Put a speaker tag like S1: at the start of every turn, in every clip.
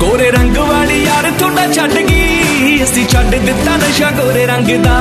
S1: गोरे रंग
S2: वाली यार थोड़ा छी असी छता नशा गोरे रंग का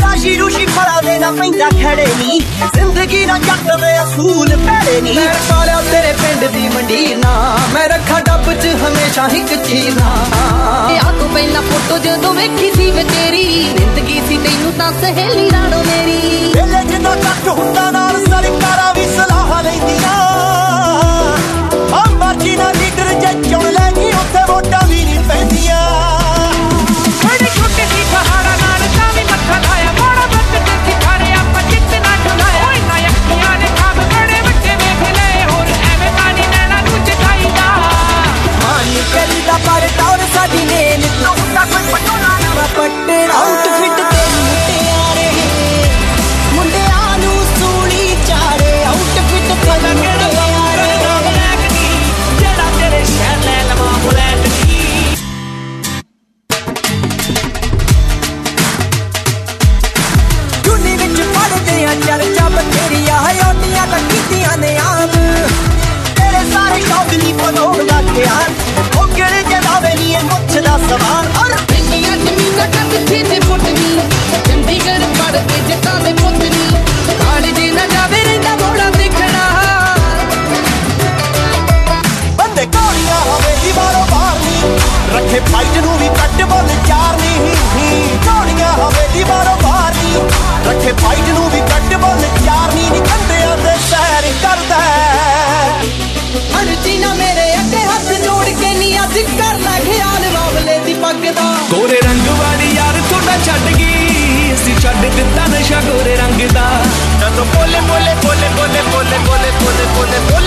S2: ਰਾਜੀ
S3: ਰੂਸ਼ੀ ਫੜਾ ਦੇ ਨਾ ਪੈਂਦਾ ਖੜੇ ਨਹੀਂ ਜ਼ਿੰਦਗੀ ਨਾ ਚੱਕ ਦੇ ਅਸੂਲ ਪੈੜੇ ਨਹੀਂ ਮੈਂ ਸਾਲਿਆ ਤੇਰੇ ਪਿੰਡ ਦੀ ਮੰਡੀ ਨਾ। ਮੈਂ ਰੱਖਾ ਡੱਬ 'ਚ ਹਮੇਸ਼ਾ ਹੀ ਕੱਚੀ ਨਾ।
S4: ਆ ਤੂੰ ਪਹਿਲਾਂ ਫੋਟੋ ਜਦੋਂ ਵੇਖੀ ਸੀ ਵੇ ਤੇਰੀ। ਜ਼ਿੰਦਗੀ ਸੀ ਤੈਨੂੰ ਤਾਂ ਸਹੇਲੀ ਨਾਲੋਂ ਮੇਰੀ।
S3: ਵੇਲੇ ਕੱਟ ਹੁੰਦਾ ਨਾਲ ਸਰਕਾਰਾਂ ਪਰ ਟੌਰ ਸਾਡੀ ਨੇਲ ਮੈਂ ਪੱਟਣ ਆਊਟਫਿਟ ਤੇ ਮੁਟਿਆਰੇ ਮੁੰਡਿਆਂ ਨੂੰ ਸੂਲੀ ਚਾੜੇ ਆਊਟਫਿਟ ਤੇ ਮੁਟਿਆਰੇ
S5: ਜਿਹੜਾ ਤੇਰੇ ਸ਼ਹਿਰ ਲੈ ਲਵਾਂ ਬੁਲੈਟ ਦੀ
S3: ਦੁਨੀ ਵਿੱਚ ਪੜਦੇ ਆ ਚਰਚਾ ਬਥੇਰੀ ਆ ਓਨੀਆਂ ਤਾਂ ਕੀਤੀਆਂ ਨੇ ਆਮ ਤੇਰੇ ਸਾਰੇ ਸ਼ੌਕ ਨਹੀਂ ਬਣਾਉਣ ਦਾ ਧਿਆਨ Pole, pole,
S1: pole, pole, pole, pole, pole, pole, pole.